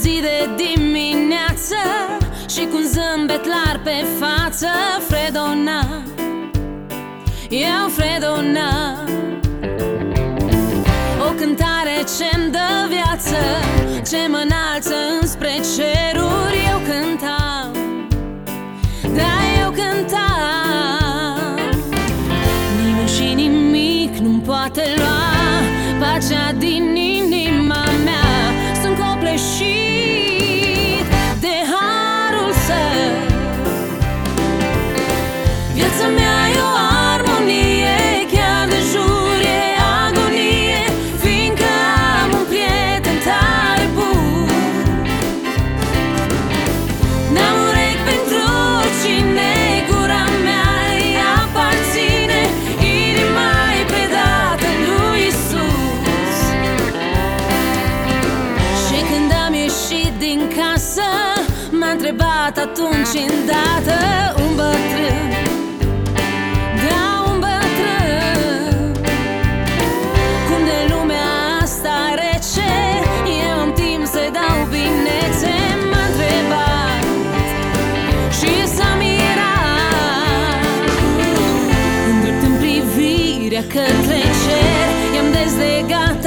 zi de dimineață Și cu zâmbet lar pe față Fredona. Eu Fredona. O cântare ce-mi dă viață Ce mă înalță înspre ceruri Eu cântam. Da, eu cântam. Nimeni și nimic nu poate lua Pacea din întrebat atunci îndată un bătrân. Da, un bătrân. Cum de lumea asta rece Eu am timp să-i dau binețe M-a întrebat și s-a mirat. Îndreptând privirea către cer I-am dezlegat